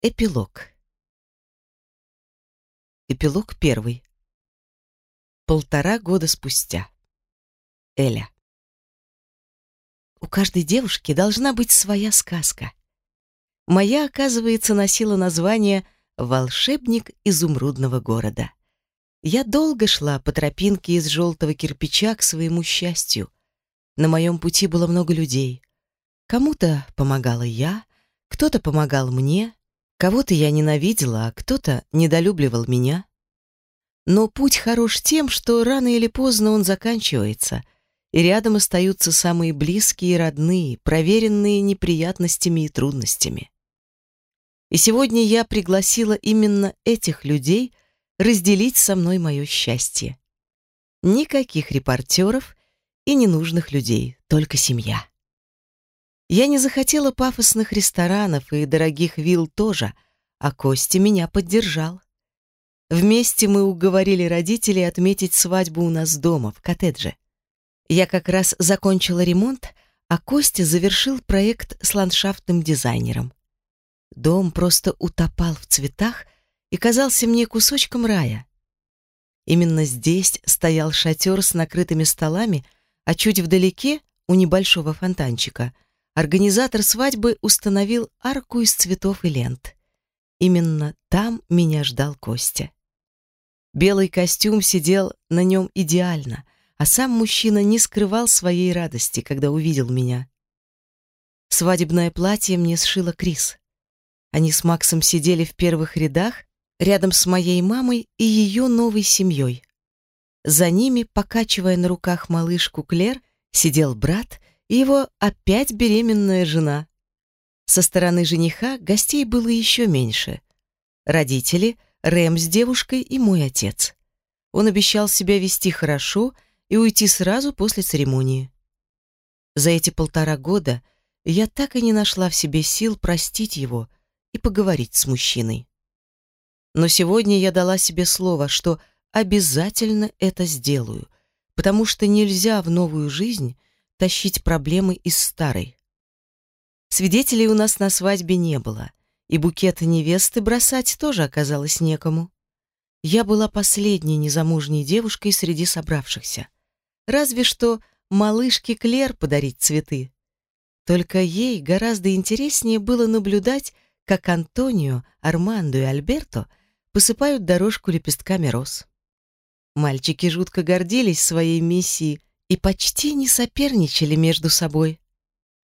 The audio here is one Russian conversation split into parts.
Эпилог. Эпилог первый. Полтора года спустя. Эля. У каждой девушки должна быть своя сказка. Моя, оказывается, носила название «Волшебник изумрудного города». Я долго шла по тропинке из желтого кирпича к своему счастью. На моем пути было много людей. Кому-то помогала я, кто-то помогал мне, Кого-то я ненавидела, а кто-то недолюбливал меня. Но путь хорош тем, что рано или поздно он заканчивается, и рядом остаются самые близкие и родные, проверенные неприятностями и трудностями. И сегодня я пригласила именно этих людей разделить со мной мое счастье. Никаких репортеров и ненужных людей, только семья. Я не захотела пафосных ресторанов и дорогих вилл тоже, а Костя меня поддержал. Вместе мы уговорили родителей отметить свадьбу у нас дома, в коттедже. Я как раз закончила ремонт, а Костя завершил проект с ландшафтным дизайнером. Дом просто утопал в цветах и казался мне кусочком рая. Именно здесь стоял шатер с накрытыми столами, а чуть вдалеке, у небольшого фонтанчика — организатор свадьбы установил арку из цветов и лент. Именно там меня ждал Костя. Белый костюм сидел на нем идеально, а сам мужчина не скрывал своей радости, когда увидел меня. Свадебное платье мне сшила Крис. Они с Максом сидели в первых рядах, рядом с моей мамой и ее новой семьей. За ними, покачивая на руках малышку Клер, сидел брат и его опять беременная жена. Со стороны жениха гостей было еще меньше. Родители, Рэм с девушкой и мой отец. Он обещал себя вести хорошо и уйти сразу после церемонии. За эти полтора года я так и не нашла в себе сил простить его и поговорить с мужчиной. Но сегодня я дала себе слово, что обязательно это сделаю, потому что нельзя в новую жизнь тащить проблемы из старой. Свидетелей у нас на свадьбе не было, и букет невесты бросать тоже оказалось некому. Я была последней незамужней девушкой среди собравшихся. Разве что малышке Клер подарить цветы. Только ей гораздо интереснее было наблюдать, как Антонио, Армандо и Альберто посыпают дорожку лепестками роз. Мальчики жутко гордились своей миссией и почти не соперничали между собой.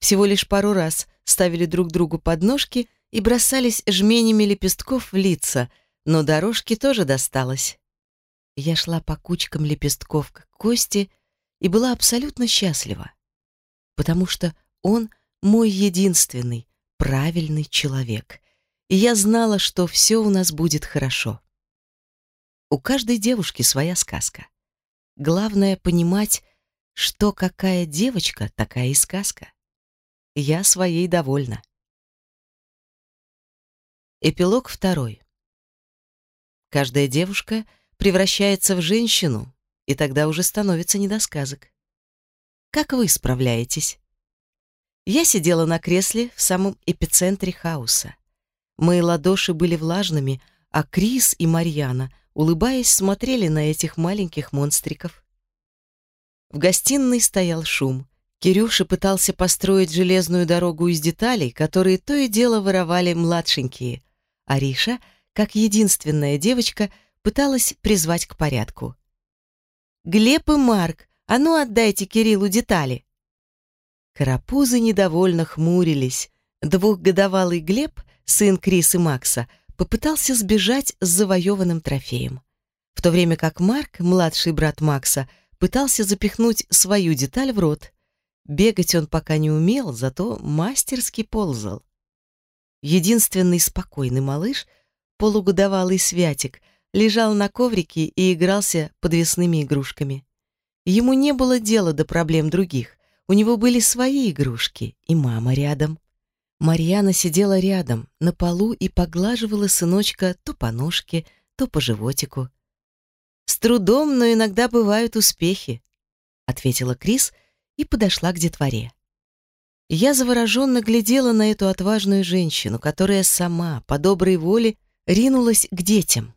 Всего лишь пару раз ставили друг другу подножки и бросались жменями лепестков в лица, но дорожке тоже досталось. Я шла по кучкам лепестков к Косте и была абсолютно счастлива, потому что он мой единственный правильный человек, и я знала, что все у нас будет хорошо. У каждой девушки своя сказка. Главное — понимать, что какая девочка, такая и сказка. Я своей довольна. Эпилог второй. Каждая девушка превращается в женщину, и тогда уже становится недосказок. Как вы справляетесь? Я сидела на кресле в самом эпицентре хаоса. Мои ладоши были влажными, а Крис и Марьяна, улыбаясь, смотрели на этих маленьких монстриков. В гостиной стоял шум. Кирюша пытался построить железную дорогу из деталей, которые то и дело воровали младшенькие. Ариша, как единственная девочка, пыталась призвать к порядку. «Глеб и Марк, а ну отдайте Кириллу детали!» Карапузы недовольно хмурились. Двухгодовалый Глеб, сын Крис и Макса, попытался сбежать с завоеванным трофеем. В то время как Марк, младший брат Макса, пытался запихнуть свою деталь в рот. Бегать он пока не умел, зато мастерски ползал. Единственный спокойный малыш, полугодовалый Святик, лежал на коврике и игрался подвесными игрушками. Ему не было дела до проблем других. У него были свои игрушки, и мама рядом. Марьяна сидела рядом, на полу и поглаживала сыночка то по ножке, то по животику. С трудом, но иногда бывают успехи, ответила Крис и подошла к детворе. Я завороженно глядела на эту отважную женщину, которая сама, по доброй воле, ринулась к детям.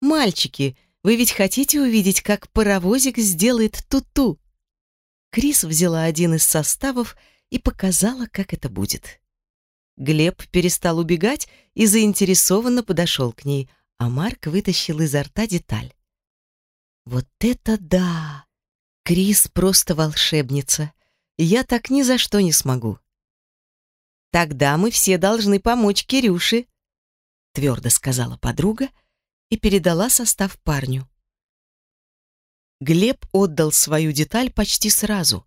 «Мальчики, вы ведь хотите увидеть, как паровозик сделает ту-ту?» Крис взяла один из составов и показала, как это будет. Глеб перестал убегать и заинтересованно подошел к ней, а Марк вытащил изо рта деталь. «Вот это да! Крис просто волшебница. Я так ни за что не смогу». «Тогда мы все должны помочь Кирюше», — твердо сказала подруга и передала состав парню. Глеб отдал свою деталь почти сразу.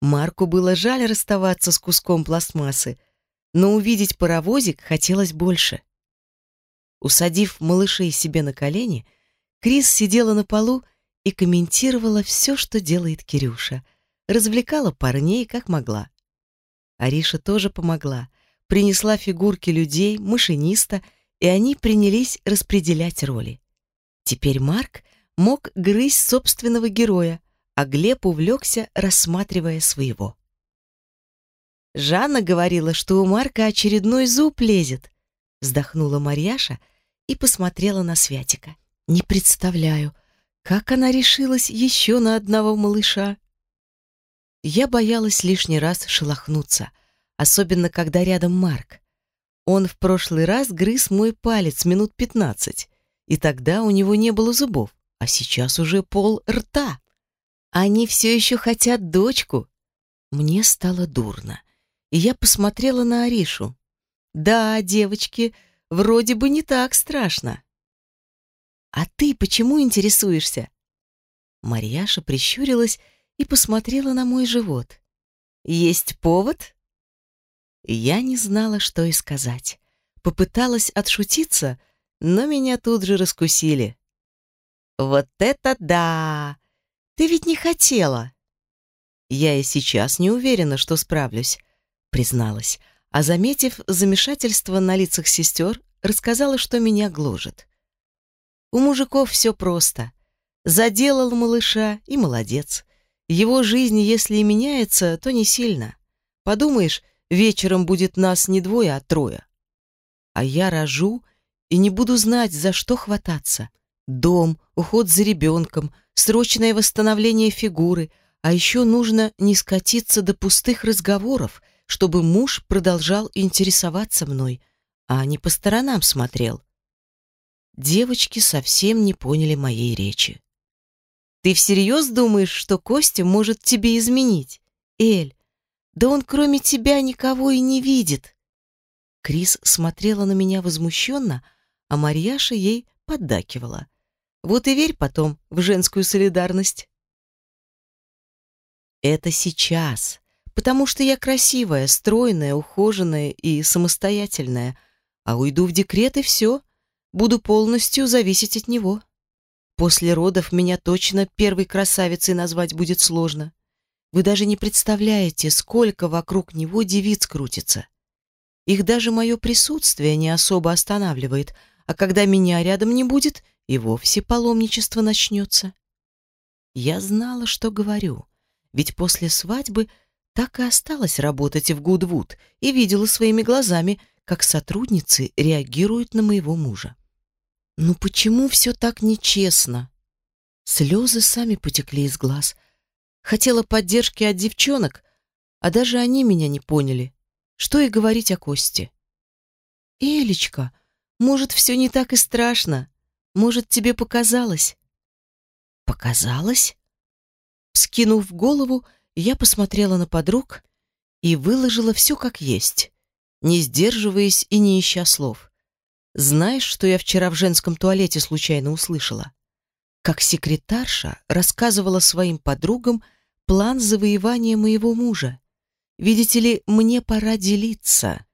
Марку было жаль расставаться с куском пластмассы, но увидеть паровозик хотелось больше. Усадив малышей себе на колени, Крис сидела на полу и комментировала все, что делает Кирюша, развлекала парней как могла. Ариша тоже помогла, принесла фигурки людей, машиниста, и они принялись распределять роли. Теперь Марк мог грызть собственного героя, а Глеб увлекся, рассматривая своего. «Жанна говорила, что у Марка очередной зуб лезет», вздохнула Марьяша и посмотрела на Святика. «Не представляю, как она решилась еще на одного малыша?» Я боялась лишний раз шелохнуться, особенно когда рядом Марк. Он в прошлый раз грыз мой палец минут пятнадцать, и тогда у него не было зубов а сейчас уже пол рта. Они все еще хотят дочку. Мне стало дурно, и я посмотрела на Аришу. Да, девочки, вроде бы не так страшно. А ты почему интересуешься? Марьяша прищурилась и посмотрела на мой живот. Есть повод? Я не знала, что и сказать. Попыталась отшутиться, но меня тут же раскусили. Вот это да! Ты ведь не хотела. Я и сейчас не уверена, что справлюсь, призналась, а заметив замешательство на лицах сестер, рассказала, что меня гложет. У мужиков все просто. Заделал малыша и молодец. Его жизнь, если и меняется, то не сильно. Подумаешь, вечером будет нас не двое, а трое. А я рожу и не буду знать, за что хвататься. Дом, уход за ребенком, срочное восстановление фигуры, а еще нужно не скатиться до пустых разговоров, чтобы муж продолжал интересоваться мной, а не по сторонам смотрел. Девочки совсем не поняли моей речи. «Ты всерьез думаешь, что Костя может тебе изменить? Эль, да он кроме тебя никого и не видит!» Крис смотрела на меня возмущенно, а Марьяша ей поддакивала. Вот и верь потом в женскую солидарность. Это сейчас, потому что я красивая, стройная, ухоженная и самостоятельная, а уйду в декрет и все, буду полностью зависеть от него. После родов меня точно первой красавицей назвать будет сложно. Вы даже не представляете, сколько вокруг него девиц крутится. Их даже мое присутствие не особо останавливает, а когда меня рядом не будет, и вовсе паломничество начнется. Я знала, что говорю, ведь после свадьбы так и осталось работать в Гудвуд и видела своими глазами, как сотрудницы реагируют на моего мужа. Ну почему все так нечестно? Слезы сами потекли из глаз. Хотела поддержки от девчонок, а даже они меня не поняли. Что и говорить о Косте. «Элечка, может, все не так и страшно?» Может, тебе показалось?» «Показалось?» Скинув голову, я посмотрела на подруг и выложила все как есть, не сдерживаясь и не ища слов. Знаешь, что я вчера в женском туалете случайно услышала? Как секретарша рассказывала своим подругам план завоевания моего мужа. Видите ли, мне пора делиться.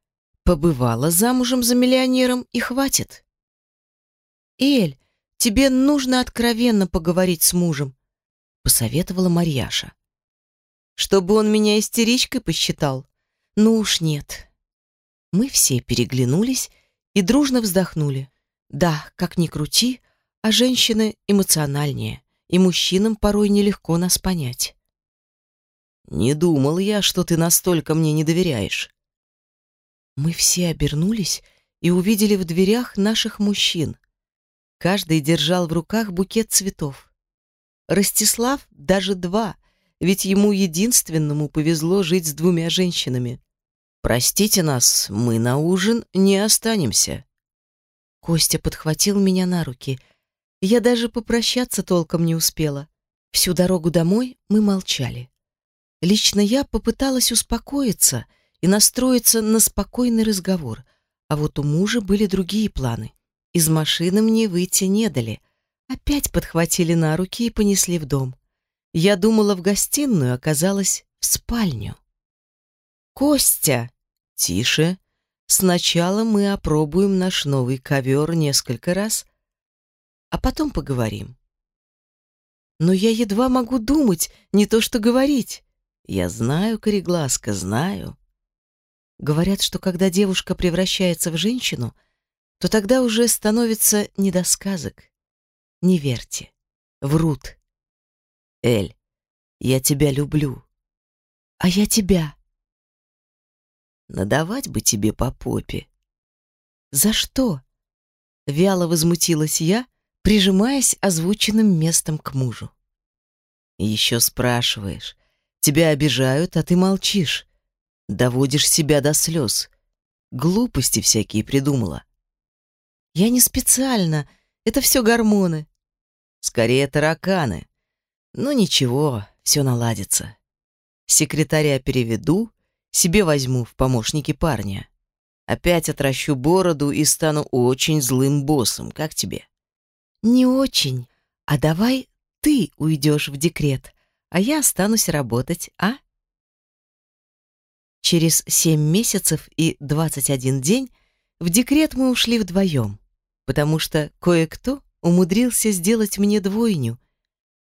Побывала замужем за миллионером и хватит. «Эль, тебе нужно откровенно поговорить с мужем», — посоветовала Марьяша. «Чтобы он меня истеричкой посчитал? Ну уж нет». Мы все переглянулись и дружно вздохнули. Да, как ни крути, а женщины эмоциональнее, и мужчинам порой нелегко нас понять. Не думал я, что ты настолько мне не доверяешь. Мы все обернулись и увидели в дверях наших мужчин. Каждый держал в руках букет цветов. Ростислав даже два, ведь ему единственному повезло жить с двумя женщинами. «Простите нас, мы на ужин не останемся». Костя подхватил меня на руки. Я даже попрощаться толком не успела. Всю дорогу домой мы молчали. Лично я попыталась успокоиться и настроиться на спокойный разговор, а вот у мужа были другие планы. Из машины мне выйти не дали. Опять подхватили на руки и понесли в дом. Я думала в гостиную, оказалась в спальню. «Костя!» «Тише. Сначала мы опробуем наш новый ковер несколько раз, а потом поговорим». «Но я едва могу думать, не то что говорить». «Я знаю, Корегласка, знаю». Говорят, что когда девушка превращается в женщину, то тогда уже становится не до сказок. Не верьте. Врут. Эль, я тебя люблю. А я тебя. Надавать бы тебе по попе. За что? Вяло возмутилась я, прижимаясь озвученным местом к мужу. Еще спрашиваешь. Тебя обижают, а ты молчишь. Доводишь себя до слез. Глупости всякие придумала. Я не специально. Это все гормоны. Скорее тараканы. Ну ничего, все наладится. Секретаря переведу, себе возьму в помощники парня. Опять отращу бороду и стану очень злым боссом. Как тебе? Не очень. А давай ты уйдешь в декрет, а я останусь работать, а? Через семь месяцев и двадцать один день в декрет мы ушли вдвоем, потому что кое-кто умудрился сделать мне двойню.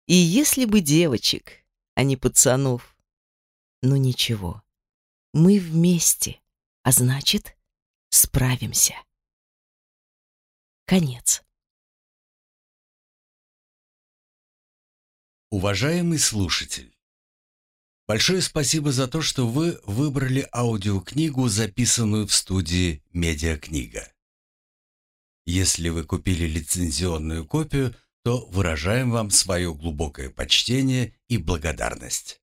И если бы девочек, а не пацанов. Ну ничего, мы вместе, а значит, справимся. Конец. Уважаемый слушатель, большое спасибо за то, что вы выбрали аудиокнигу, записанную в студии «Медиакнига». Если вы купили лицензионную копию, то выражаем вам свое глубокое почтение и благодарность.